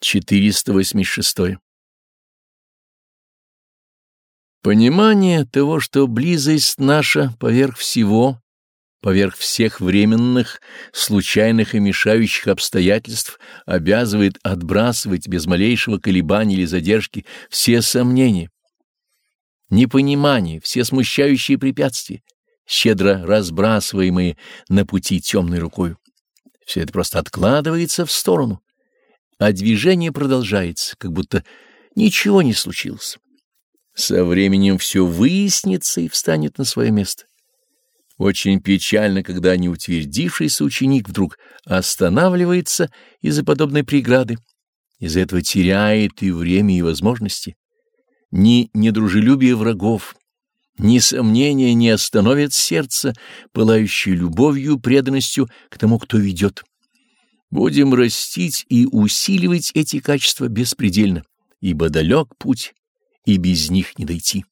486. Понимание того, что близость наша поверх всего, поверх всех временных, случайных и мешающих обстоятельств, обязывает отбрасывать без малейшего колебания или задержки все сомнения, непонимание, все смущающие препятствия, щедро разбрасываемые на пути темной рукой. Все это просто откладывается в сторону а движение продолжается, как будто ничего не случилось. Со временем все выяснится и встанет на свое место. Очень печально, когда неутвердившийся ученик вдруг останавливается из-за подобной преграды, из-за этого теряет и время, и возможности. Ни недружелюбие врагов, ни сомнения не остановят сердце, пылающее любовью преданностью к тому, кто ведет. Будем растить и усиливать эти качества беспредельно, ибо далек путь, и без них не дойти.